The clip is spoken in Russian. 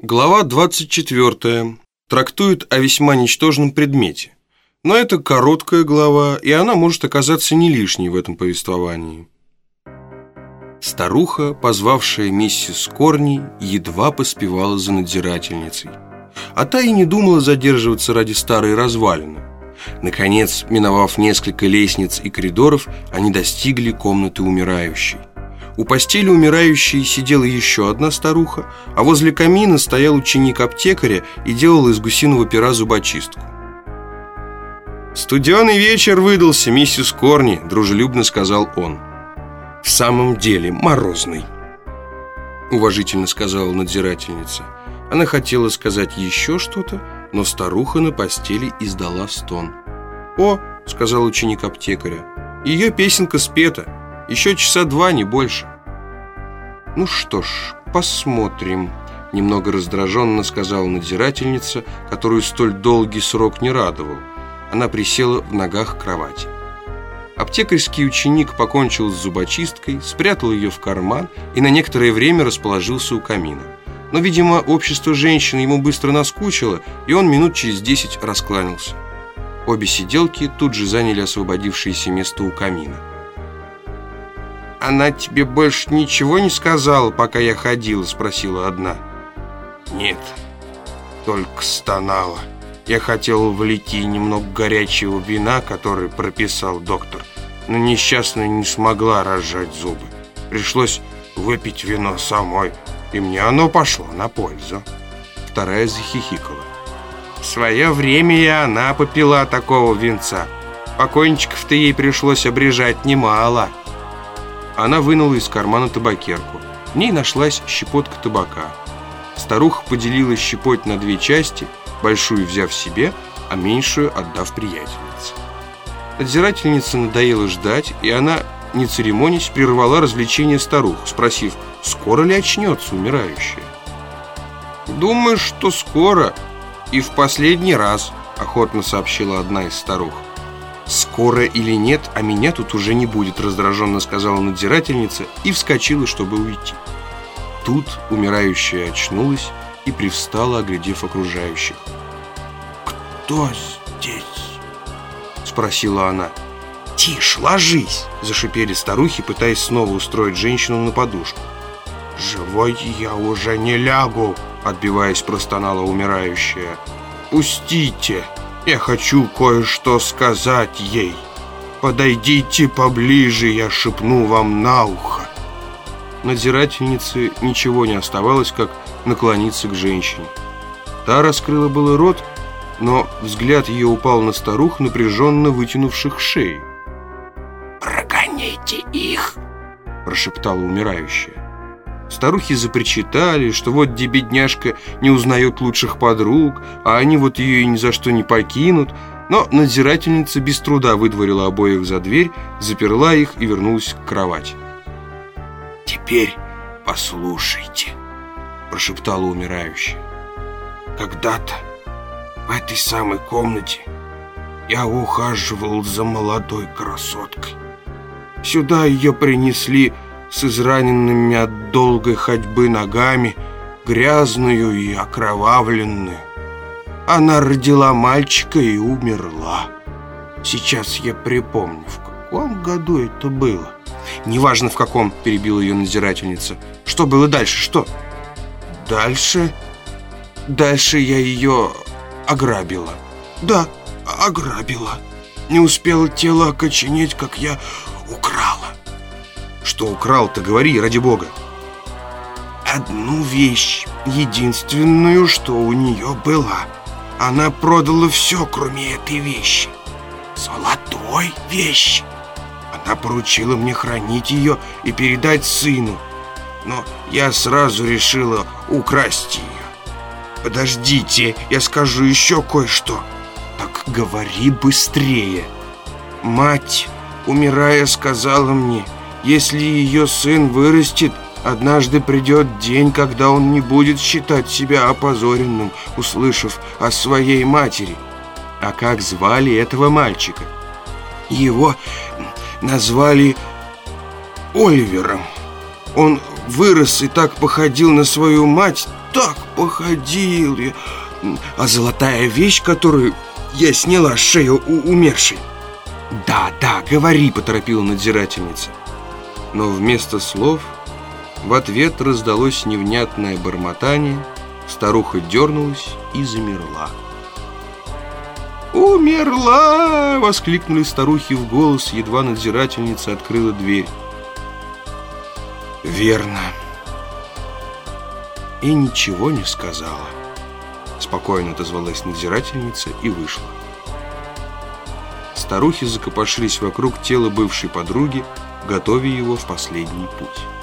Глава 24 трактует о весьма ничтожном предмете. Но это короткая глава, и она может оказаться не лишней в этом повествовании. Старуха, позвавшая миссис Корни, едва поспевала за надзирательницей. А та и не думала задерживаться ради старой развалины. Наконец, миновав несколько лестниц и коридоров, они достигли комнаты умирающей. У постели умирающей сидела еще одна старуха, а возле камина стоял ученик аптекаря и делал из гусиного пера зубочистку. «Студеный вечер выдался, миссис Корни», — дружелюбно сказал он. «В самом деле морозный», — уважительно сказала надзирательница. Она хотела сказать еще что-то, но старуха на постели издала стон. «О», — сказал ученик аптекаря, — «ее песенка спета». Еще часа два, не больше. Ну что ж, посмотрим. Немного раздраженно сказала надзирательница, которую столь долгий срок не радовал. Она присела в ногах кровати. Аптекарский ученик покончил с зубочисткой, спрятал ее в карман и на некоторое время расположился у камина. Но, видимо, общество женщин ему быстро наскучило, и он минут через десять раскланялся. Обе сиделки тут же заняли освободившееся место у камина. «Она тебе больше ничего не сказала, пока я ходила?» Спросила одна. «Нет, только стонала. Я хотела влить ей немного горячего вина, который прописал доктор, но несчастная не смогла разжать зубы. Пришлось выпить вино самой, и мне оно пошло на пользу». Вторая захихикала. В свое время и она попила такого винца. Покойничков-то ей пришлось обрежать немало. Она вынула из кармана табакерку. В ней нашлась щепотка табака. Старуха поделила щепоть на две части, большую взяв себе, а меньшую отдав приятельнице. Надзирательнице надоело ждать, и она, не церемонясь, прервала развлечение старух, спросив, скоро ли очнется умирающая. «Думаю, что скоро и в последний раз», охотно сообщила одна из старух. «Скоро или нет, а меня тут уже не будет», раздраженно сказала надзирательница и вскочила, чтобы уйти. Тут умирающая очнулась и привстала, оглядев окружающих. «Кто здесь?» спросила она. «Тише, ложись!» – зашипели старухи, пытаясь снова устроить женщину на подушку. «Живой я уже не лягу!» – отбиваясь, простонала умирающая. «Пустите!» Я хочу кое-что сказать ей. Подойдите поближе, я шепну вам на ухо. Надзирательнице ничего не оставалось, как наклониться к женщине. Та раскрыла было рот, но взгляд ее упал на старух, напряженно вытянувших шеи. «Прогоните их!» – прошептала умирающая. Старухи запричитали, что вот где бедняжка не узнает лучших подруг, а они вот ее и ни за что не покинут. Но надзирательница без труда выдворила обоих за дверь, заперла их и вернулась к кровати. «Теперь послушайте», – прошептала умирающая. «Когда-то в этой самой комнате я ухаживал за молодой красоткой. Сюда ее принесли с израненными от долгой ходьбы ногами, грязную и окровавленную. Она родила мальчика и умерла. Сейчас я припомню, в каком году это было. Неважно в каком, перебила ее надзирательница. Что было дальше, что? Дальше? Дальше я ее ограбила. Да, ограбила. Не успела тело окоченеть, как я. Что украл-то, говори, ради бога. Одну вещь, единственную, что у нее была. Она продала все, кроме этой вещи. Золотой вещи. Она поручила мне хранить ее и передать сыну. Но я сразу решила украсть ее. Подождите, я скажу еще кое-что. Так говори быстрее. Мать, умирая, сказала мне... Если ее сын вырастет, однажды придет день, когда он не будет считать себя опозоренным, услышав о своей матери. А как звали этого мальчика? Его назвали Оливером. Он вырос и так походил на свою мать, так походил. А золотая вещь, которую я сняла с шеи у умершей. Да, да, говори, поторопила надзирательница. Но вместо слов в ответ раздалось невнятное бормотание, старуха дернулась и замерла. «Умерла!» — воскликнули старухи в голос, едва надзирательница открыла дверь. «Верно!» И ничего не сказала. Спокойно отозвалась надзирательница и вышла. Старухи закопошились вокруг тела бывшей подруги, готовя его в последний путь.